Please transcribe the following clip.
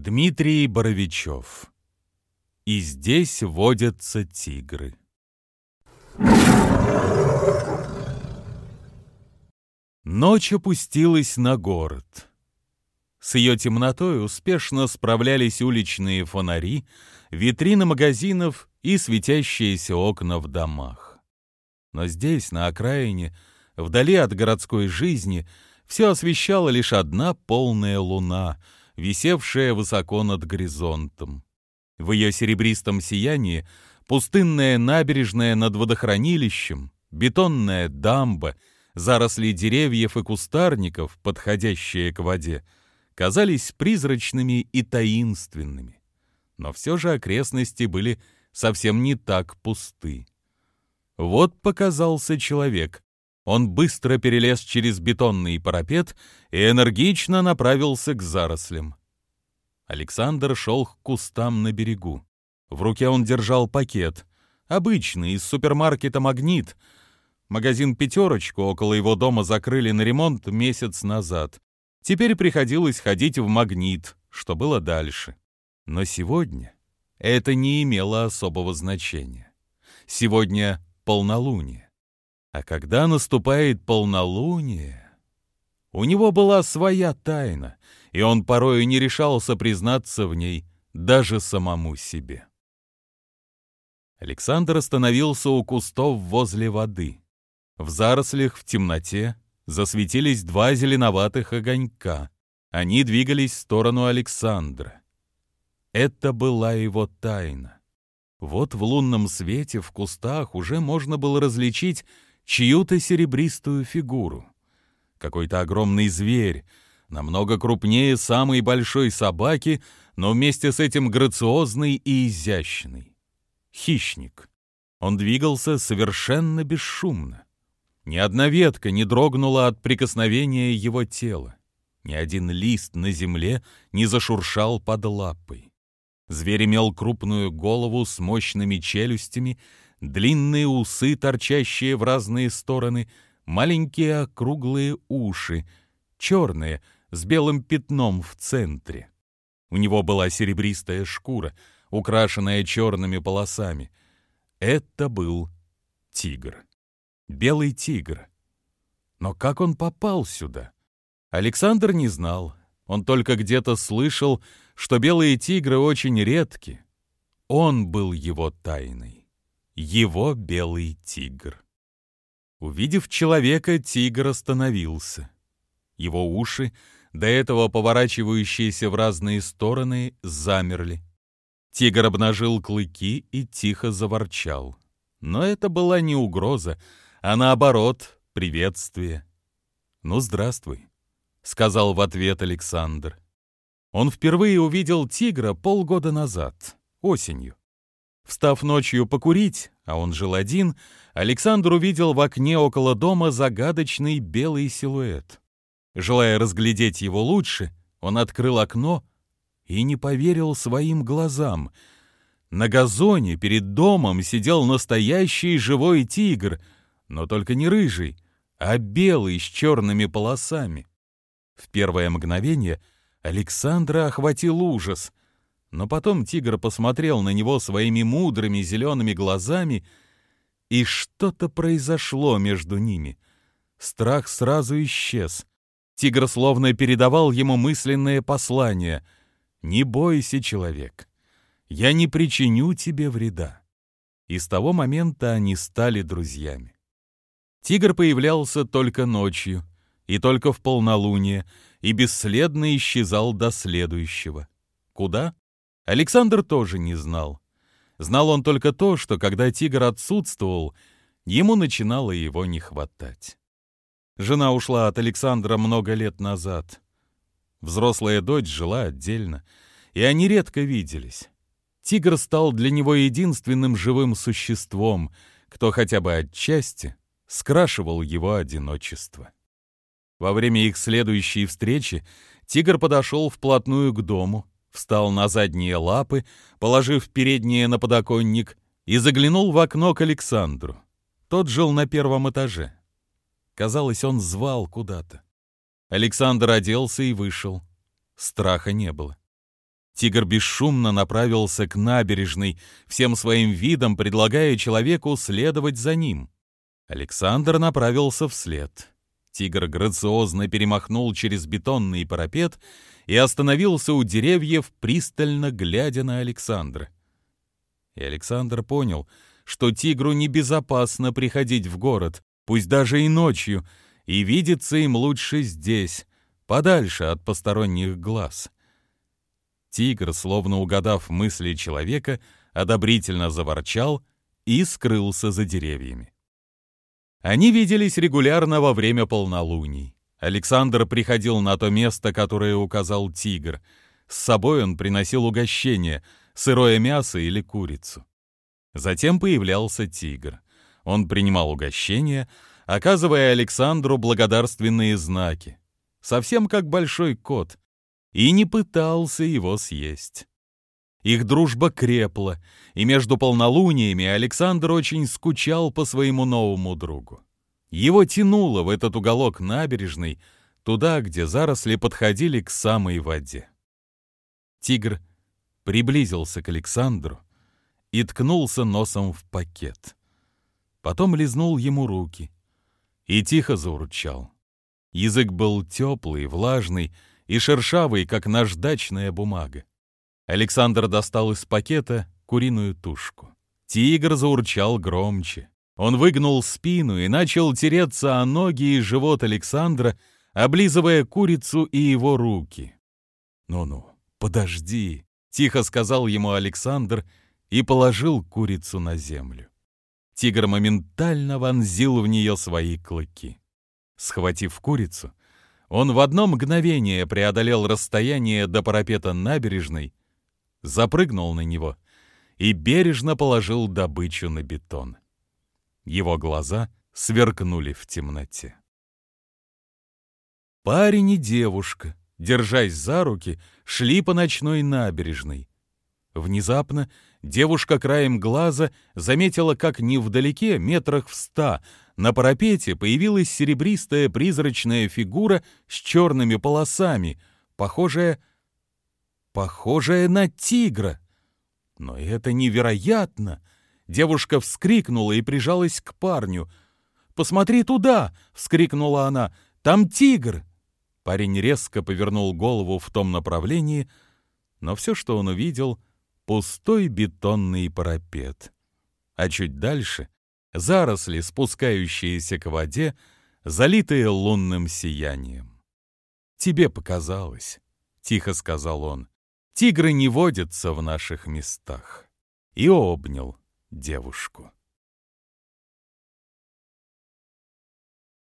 Дмитрий Боровичев. И здесь водятся тигры. Ночь опустилась на город. С ее темнотой успешно справлялись уличные фонари, витрины магазинов и светящиеся окна в домах. Но здесь, на окраине, вдали от городской жизни, все освещала лишь одна полная луна, висевшая высоко над горизонтом. В ее серебристом сиянии пустынная набережная над водохранилищем, бетонная дамба, заросли деревьев и кустарников, подходящие к воде, казались призрачными и таинственными. Но все же окрестности были совсем не так пусты. Вот показался человек. Он быстро перелез через бетонный парапет и энергично направился к зарослям. Александр шел к кустам на берегу. В руке он держал пакет. Обычный, из супермаркета «Магнит». Магазин «Пятерочку» около его дома закрыли на ремонт месяц назад. Теперь приходилось ходить в «Магнит», что было дальше. Но сегодня это не имело особого значения. Сегодня полнолуние. А когда наступает полнолуние... У него была своя тайна, и он порою не решался признаться в ней даже самому себе. Александр остановился у кустов возле воды. В зарослях в темноте засветились два зеленоватых огонька. Они двигались в сторону Александра. Это была его тайна. Вот в лунном свете в кустах уже можно было различить чью-то серебристую фигуру. Какой-то огромный зверь, намного крупнее самой большой собаки, но вместе с этим грациозный и изящный хищник. Он двигался совершенно бесшумно. Ни одна ветка не дрогнула от прикосновения его тела. Ни один лист на земле не зашуршал под лапой. Зверь имел крупную голову с мощными челюстями, длинные усы, торчащие в разные стороны, маленькие округлые уши, черные, с белым пятном в центре. У него была серебристая шкура — украшенная черными полосами. Это был тигр. Белый тигр. Но как он попал сюда? Александр не знал. Он только где-то слышал, что белые тигры очень редки. Он был его тайной. Его белый тигр. Увидев человека, тигр остановился. Его уши, до этого поворачивающиеся в разные стороны, замерли. Тигр обнажил клыки и тихо заворчал. Но это была не угроза, а наоборот, приветствие. «Ну, здравствуй», — сказал в ответ Александр. Он впервые увидел тигра полгода назад, осенью. Встав ночью покурить, а он жил один, Александр увидел в окне около дома загадочный белый силуэт. Желая разглядеть его лучше, он открыл окно и не поверил своим глазам. На газоне перед домом сидел настоящий живой тигр, но только не рыжий, а белый с черными полосами. В первое мгновение Александра охватил ужас, но потом тигр посмотрел на него своими мудрыми зелеными глазами, и что-то произошло между ними. Страх сразу исчез. Тигр словно передавал ему мысленное послание — не бойся, человек, я не причиню тебе вреда. И с того момента они стали друзьями. Тигр появлялся только ночью, и только в полнолуние, и бесследно исчезал до следующего. Куда? Александр тоже не знал. Знал он только то, что когда тигр отсутствовал, ему начинало его не хватать. Жена ушла от Александра много лет назад. Взрослая дочь жила отдельно, и они редко виделись. Тигр стал для него единственным живым существом, кто хотя бы отчасти скрашивал его одиночество. Во время их следующей встречи тигр подошел вплотную к дому, встал на задние лапы, положив передние на подоконник, и заглянул в окно к Александру. Тот жил на первом этаже. Казалось, он звал куда-то. Александр оделся и вышел. Страха не было. Тигр бесшумно направился к набережной, всем своим видом предлагая человеку следовать за ним. Александр направился вслед. Тигр грациозно перемахнул через бетонный парапет и остановился у деревьев, пристально глядя на Александра. И Александр понял, что тигру небезопасно приходить в город, пусть даже и ночью, и видеться им лучше здесь, подальше от посторонних глаз. Тигр, словно угадав мысли человека, одобрительно заворчал и скрылся за деревьями. Они виделись регулярно во время полнолуний. Александр приходил на то место, которое указал тигр. С собой он приносил угощение, сырое мясо или курицу. Затем появлялся тигр. Он принимал угощение, оказывая Александру благодарственные знаки. Совсем как большой кот. И не пытался его съесть. Их дружба крепла, и между полнолуниями Александр очень скучал по своему новому другу. Его тянуло в этот уголок набережной, туда, где заросли подходили к самой воде. Тигр приблизился к Александру и ткнулся носом в пакет. Потом лизнул ему руки и тихо заурчал. Язык был теплый, влажный и шершавый, как наждачная бумага. Александр достал из пакета куриную тушку. Тигр заурчал громче. Он выгнул спину и начал тереться о ноги и живот Александра, облизывая курицу и его руки. «Ну-ну, подожди», — тихо сказал ему Александр и положил курицу на землю. Тигр моментально вонзил в нее свои клыки. Схватив курицу, он в одно мгновение преодолел расстояние до парапета набережной, запрыгнул на него и бережно положил добычу на бетон. Его глаза сверкнули в темноте. Парень и девушка, держась за руки, шли по ночной набережной. Внезапно девушка краем глаза заметила, как невдалеке, метрах в ста, на парапете появилась серебристая призрачная фигура с черными полосами, похожая... похожая на тигра. Но это невероятно! Девушка вскрикнула и прижалась к парню. «Посмотри туда!» — вскрикнула она. «Там тигр!» Парень резко повернул голову в том направлении, но все, что он увидел — пустой бетонный парапет. А чуть дальше — заросли, спускающиеся к воде, залитые лунным сиянием. «Тебе показалось», — тихо сказал он. «Тигры не водятся в наших местах». И обнял девушку.